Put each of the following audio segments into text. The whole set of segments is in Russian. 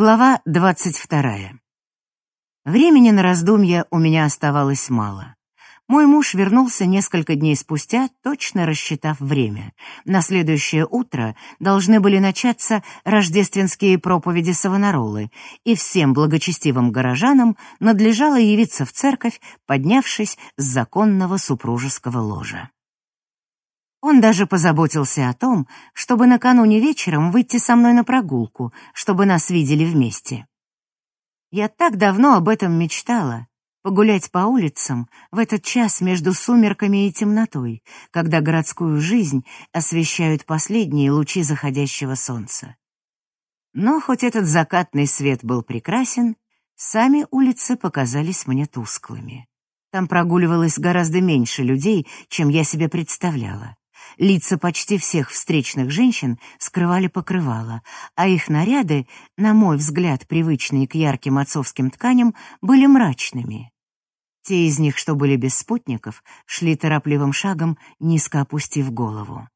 Глава двадцать вторая. Времени на раздумья у меня оставалось мало. Мой муж вернулся несколько дней спустя, точно рассчитав время. На следующее утро должны были начаться рождественские проповеди Савонаролы, и всем благочестивым горожанам надлежало явиться в церковь, поднявшись с законного супружеского ложа. Он даже позаботился о том, чтобы накануне вечером выйти со мной на прогулку, чтобы нас видели вместе. Я так давно об этом мечтала, погулять по улицам в этот час между сумерками и темнотой, когда городскую жизнь освещают последние лучи заходящего солнца. Но хоть этот закатный свет был прекрасен, сами улицы показались мне тусклыми. Там прогуливалось гораздо меньше людей, чем я себе представляла. Лица почти всех встречных женщин скрывали покрывало, а их наряды, на мой взгляд, привычные к ярким отцовским тканям, были мрачными. Те из них, что были без спутников, шли торопливым шагом, низко опустив голову.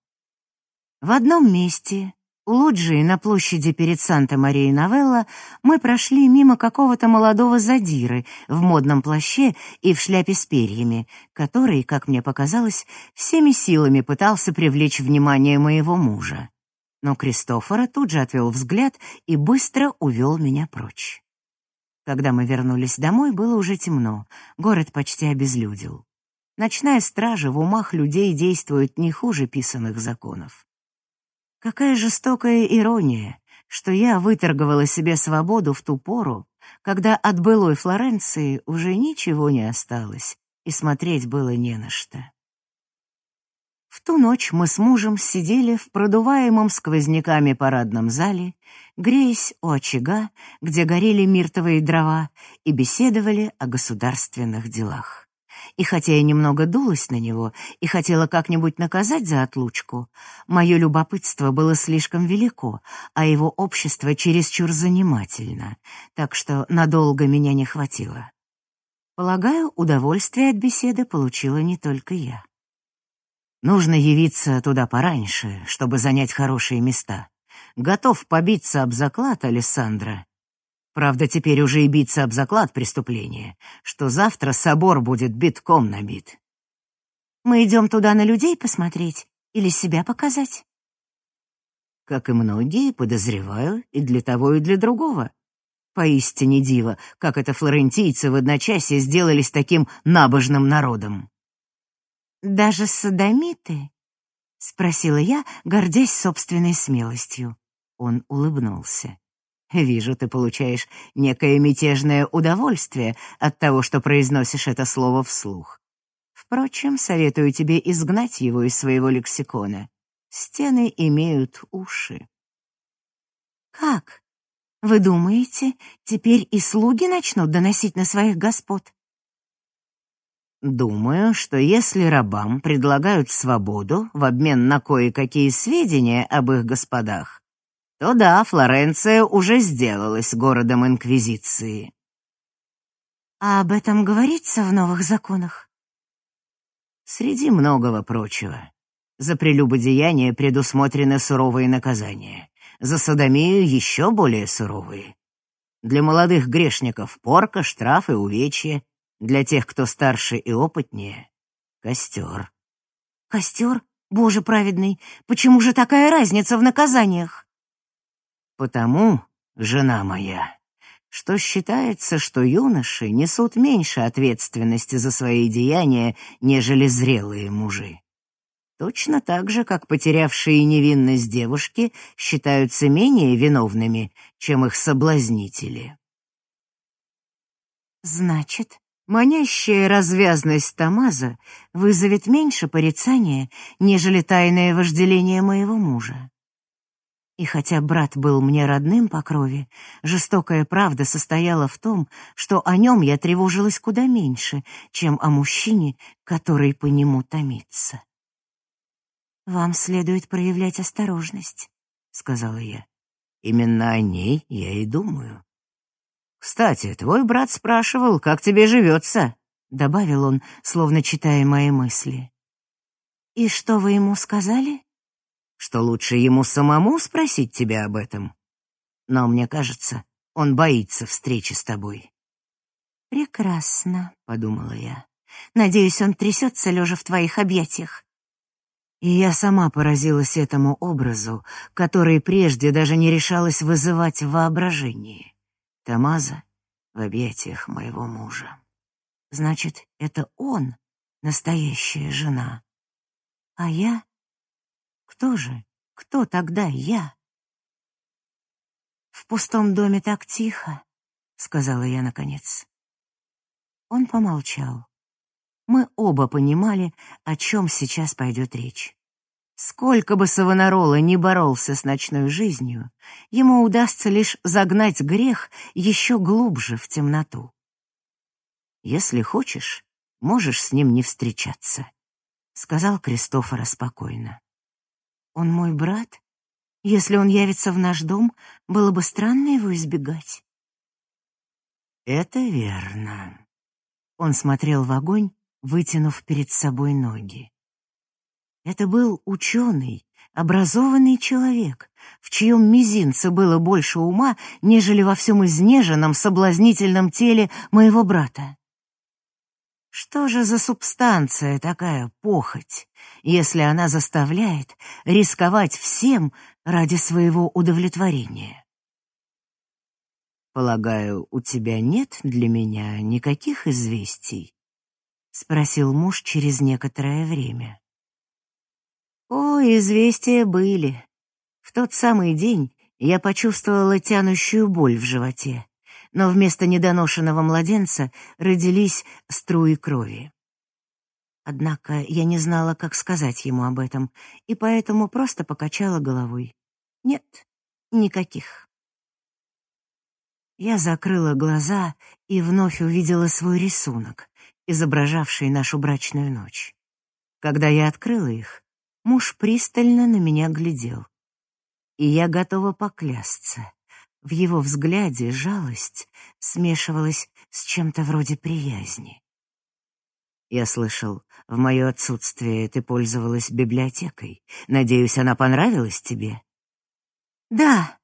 В одном месте, у лоджии на площади перед Санта-Мария-Новелла мы прошли мимо какого-то молодого задиры в модном плаще и в шляпе с перьями, который, как мне показалось, всеми силами пытался привлечь внимание моего мужа. Но Кристофора тут же отвел взгляд и быстро увел меня прочь. Когда мы вернулись домой, было уже темно, город почти обезлюдил. Ночная стража в умах людей действует не хуже писанных законов. Какая жестокая ирония, что я выторговала себе свободу в ту пору, когда от былой Флоренции уже ничего не осталось, и смотреть было не на что. В ту ночь мы с мужем сидели в продуваемом сквозняками парадном зале, греясь у очага, где горели миртовые дрова, и беседовали о государственных делах. И хотя я немного дулась на него и хотела как-нибудь наказать за отлучку, мое любопытство было слишком велико, а его общество чересчур занимательно, так что надолго меня не хватило. Полагаю, удовольствие от беседы получила не только я. Нужно явиться туда пораньше, чтобы занять хорошие места. Готов побиться об заклад, Алессандра, Правда, теперь уже и биться об заклад преступления, что завтра собор будет битком набит. Мы идем туда на людей посмотреть или себя показать? Как и многие, подозреваю, и для того, и для другого. Поистине диво, как это флорентийцы в одночасье сделались таким набожным народом. «Даже садомиты?» — спросила я, гордясь собственной смелостью. Он улыбнулся. Вижу, ты получаешь некое мятежное удовольствие от того, что произносишь это слово вслух. Впрочем, советую тебе изгнать его из своего лексикона. Стены имеют уши. Как? Вы думаете, теперь и слуги начнут доносить на своих господ? Думаю, что если рабам предлагают свободу в обмен на кое-какие сведения об их господах, то да, Флоренция уже сделалась городом Инквизиции. А об этом говорится в новых законах? Среди многого прочего. За прелюбодеяние предусмотрены суровые наказания. За садомию еще более суровые. Для молодых грешников порка, штрафы, увечья. Для тех, кто старше и опытнее — костер. Костер? Боже праведный, почему же такая разница в наказаниях? Потому, жена моя, что считается, что юноши несут меньше ответственности за свои деяния, нежели зрелые мужи. Точно так же, как потерявшие невинность девушки считаются менее виновными, чем их соблазнители. Значит, манящая развязность Тамаза вызовет меньше порицания, нежели тайное вожделение моего мужа. И хотя брат был мне родным по крови, жестокая правда состояла в том, что о нем я тревожилась куда меньше, чем о мужчине, который по нему томится. «Вам следует проявлять осторожность», — сказала я. «Именно о ней я и думаю». «Кстати, твой брат спрашивал, как тебе живется», — добавил он, словно читая мои мысли. «И что вы ему сказали?» Что лучше ему самому спросить тебя об этом. Но мне кажется, Он боится встречи с тобой. «Прекрасно», — подумала я. «Надеюсь, он трясется, лежа в твоих объятиях». И я сама поразилась этому образу, который прежде даже не решалась вызывать в воображении. Тамаза в объятиях моего мужа. Значит, это он, настоящая жена. А я? Кто же? Кто тогда я? В пустом доме так тихо, сказала я наконец. Он помолчал. Мы оба понимали, о чем сейчас пойдет речь. Сколько бы Савонарола ни боролся с ночной жизнью, ему удастся лишь загнать грех еще глубже в темноту. Если хочешь, можешь с ним не встречаться, сказал Кристофора спокойно. Он мой брат. Если он явится в наш дом, было бы странно его избегать. Это верно. Он смотрел в огонь, вытянув перед собой ноги. Это был ученый, образованный человек, в чьем мизинце было больше ума, нежели во всем изнеженном, соблазнительном теле моего брата. Что же за субстанция такая похоть, если она заставляет рисковать всем ради своего удовлетворения? «Полагаю, у тебя нет для меня никаких известий?» — спросил муж через некоторое время. О, известия были. В тот самый день я почувствовала тянущую боль в животе но вместо недоношенного младенца родились струи крови. Однако я не знала, как сказать ему об этом, и поэтому просто покачала головой. Нет, никаких. Я закрыла глаза и вновь увидела свой рисунок, изображавший нашу брачную ночь. Когда я открыла их, муж пристально на меня глядел. И я готова поклясться. В его взгляде жалость смешивалась с чем-то вроде приязни. Я слышал, в мое отсутствие ты пользовалась библиотекой. Надеюсь, она понравилась тебе? Да,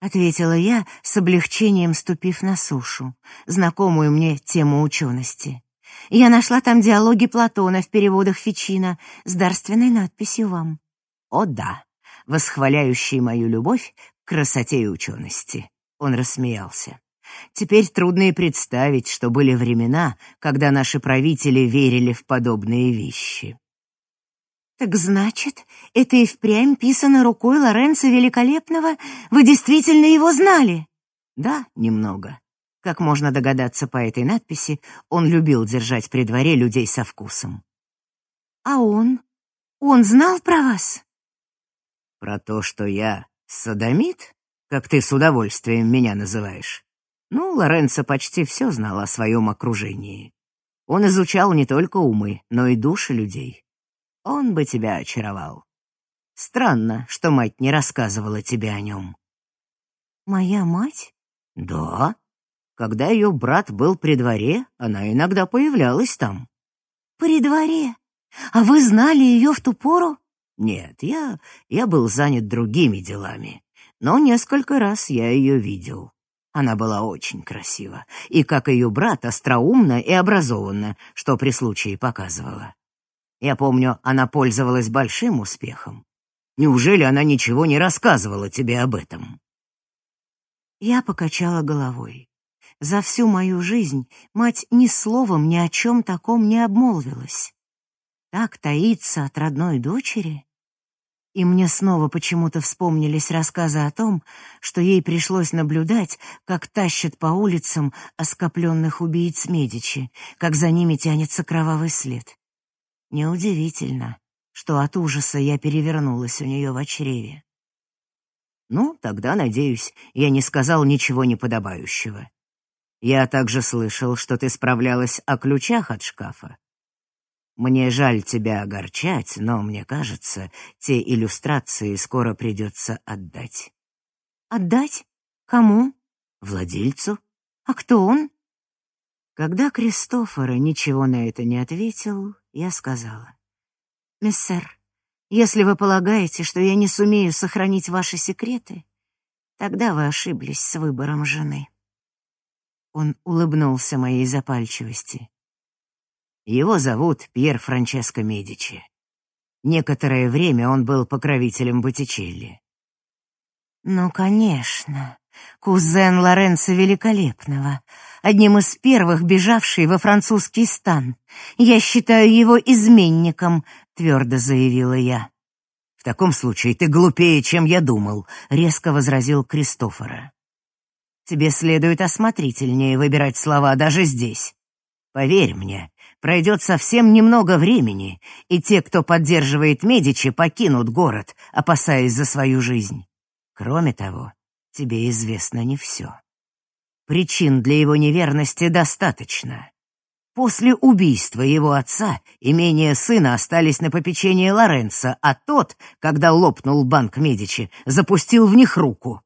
ответила я, с облегчением ступив на сушу, знакомую мне тему учености. Я нашла там диалоги Платона в переводах Фичина с дарственной надписью вам. О да, восхваляющий мою любовь красоте и учености. Он рассмеялся. Теперь трудно и представить, что были времена, когда наши правители верили в подобные вещи. «Так значит, это и впрямь писано рукой Лоренцо Великолепного? Вы действительно его знали?» «Да, немного. Как можно догадаться по этой надписи, он любил держать при дворе людей со вкусом». «А он? Он знал про вас?» «Про то, что я «Садомит, как ты с удовольствием меня называешь?» Ну, Лоренцо почти все знал о своем окружении. Он изучал не только умы, но и души людей. Он бы тебя очаровал. Странно, что мать не рассказывала тебе о нем. Моя мать? Да. Когда ее брат был при дворе, она иногда появлялась там. При дворе? А вы знали ее в ту пору? Нет, я, я был занят другими делами, но несколько раз я ее видел. Она была очень красива, и, как ее брат, остроумна и образованна, что при случае показывала. Я помню, она пользовалась большим успехом. Неужели она ничего не рассказывала тебе об этом? Я покачала головой. За всю мою жизнь мать ни словом ни о чем таком не обмолвилась. Так таится от родной дочери? И мне снова почему-то вспомнились рассказы о том, что ей пришлось наблюдать, как тащат по улицам оскопленных убийц Медичи, как за ними тянется кровавый след. Неудивительно, что от ужаса я перевернулась у нее в чреве. Ну, тогда, надеюсь, я не сказал ничего неподобающего. Я также слышал, что ты справлялась о ключах от шкафа. Мне жаль тебя огорчать, но мне кажется, те иллюстрации скоро придется отдать. Отдать? Кому? Владельцу. А кто он? Когда Кристофора ничего на это не ответил, я сказала: "Мессер, если вы полагаете, что я не сумею сохранить ваши секреты, Тогда вы ошиблись с выбором жены. Он улыбнулся моей запальчивости. Его зовут Пьер Франческо Медичи. Некоторое время он был покровителем Боттичелли. Ну, конечно, кузен Лоренцо Великолепного, одним из первых бежавший во французский стан. Я считаю его изменником, твердо заявила я. В таком случае ты глупее, чем я думал, резко возразил Кристофора. Тебе следует осмотрительнее выбирать слова даже здесь. Поверь мне, Пройдет совсем немного времени, и те, кто поддерживает Медичи, покинут город, опасаясь за свою жизнь. Кроме того, тебе известно не все. Причин для его неверности достаточно. После убийства его отца имения сына остались на попечении Лоренца, а тот, когда лопнул банк Медичи, запустил в них руку.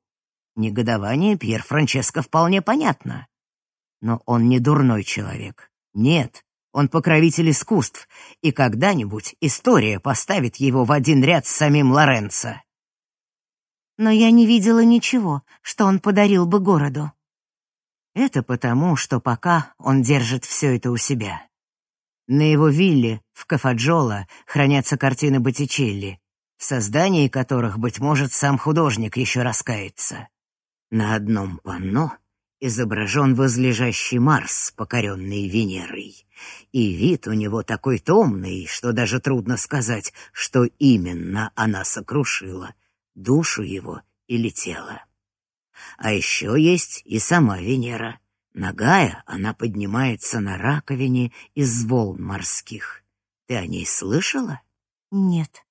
Негодование Пьер Франческо вполне понятно. Но он не дурной человек. Нет, он покровитель искусств, и когда-нибудь история поставит его в один ряд с самим Лоренцо. Но я не видела ничего, что он подарил бы городу. Это потому, что пока он держит все это у себя. На его вилле в Кафаджола хранятся картины Боттичелли, в создании которых, быть может, сам художник еще раскается. На одном панно изображен возлежащий Марс, покоренный Венерой. И вид у него такой томный, что даже трудно сказать, что именно она сокрушила, душу его или тело. А еще есть и сама Венера. Нагая она поднимается на раковине из волн морских. Ты о ней слышала? Нет.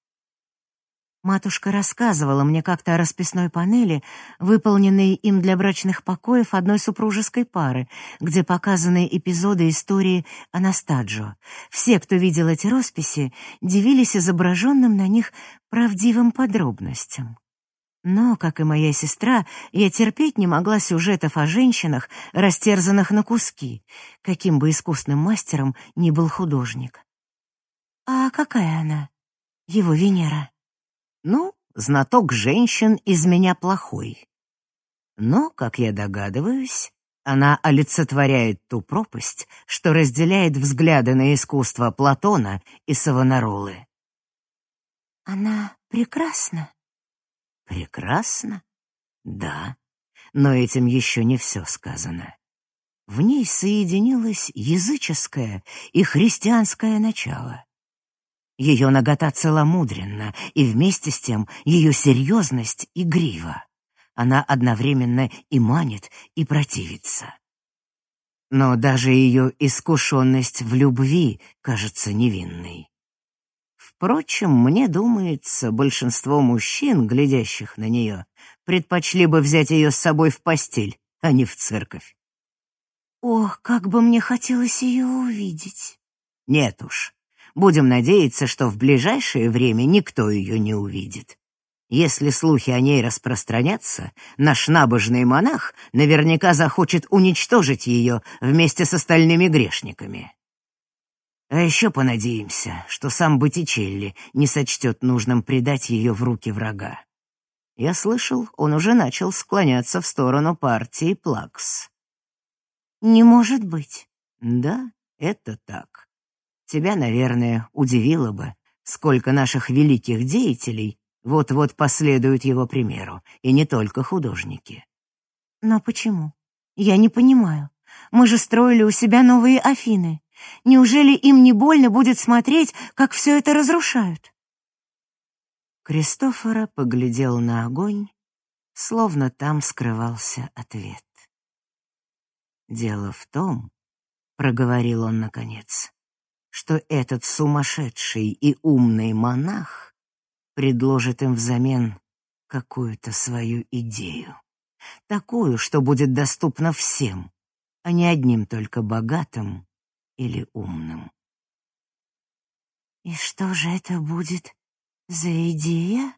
Матушка рассказывала мне как-то о расписной панели, выполненной им для брачных покоев одной супружеской пары, где показаны эпизоды истории Анастаджо. Все, кто видел эти росписи, дивились изображенным на них правдивым подробностям. Но, как и моя сестра, я терпеть не могла сюжетов о женщинах, растерзанных на куски, каким бы искусным мастером ни был художник. А какая она, его Венера? Ну, знаток женщин из меня плохой. Но, как я догадываюсь, она олицетворяет ту пропасть, что разделяет взгляды на искусство Платона и Савонаролы. Она прекрасна? Прекрасна? Да, но этим еще не все сказано. В ней соединилось языческое и христианское начало. Ее нагота целомудренна, и вместе с тем ее серьезность игрива. Она одновременно и манит, и противится. Но даже ее искушенность в любви кажется невинной. Впрочем, мне думается, большинство мужчин, глядящих на нее, предпочли бы взять ее с собой в постель, а не в церковь. Ох, как бы мне хотелось ее увидеть. Нет уж, Будем надеяться, что в ближайшее время никто ее не увидит. Если слухи о ней распространятся, наш набожный монах наверняка захочет уничтожить ее вместе с остальными грешниками. А еще понадеемся, что сам Боттичелли не сочтет нужным предать ее в руки врага. Я слышал, он уже начал склоняться в сторону партии Плакс. «Не может быть». «Да, это так. Тебя, наверное, удивило бы, сколько наших великих деятелей вот-вот последуют его примеру, и не только художники. Но почему? Я не понимаю. Мы же строили у себя новые Афины. Неужели им не больно будет смотреть, как все это разрушают? Кристофора поглядел на огонь, словно там скрывался ответ. «Дело в том, — проговорил он наконец, что этот сумасшедший и умный монах предложит им взамен какую-то свою идею. Такую, что будет доступна всем, а не одним только богатым или умным. И что же это будет за идея?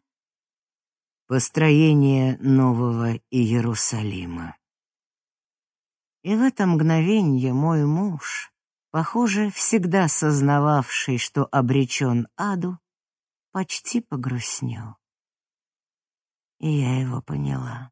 Построение нового Иерусалима. И в это мгновенье мой муж похоже, всегда сознававший, что обречен аду, почти погрустнел. И я его поняла.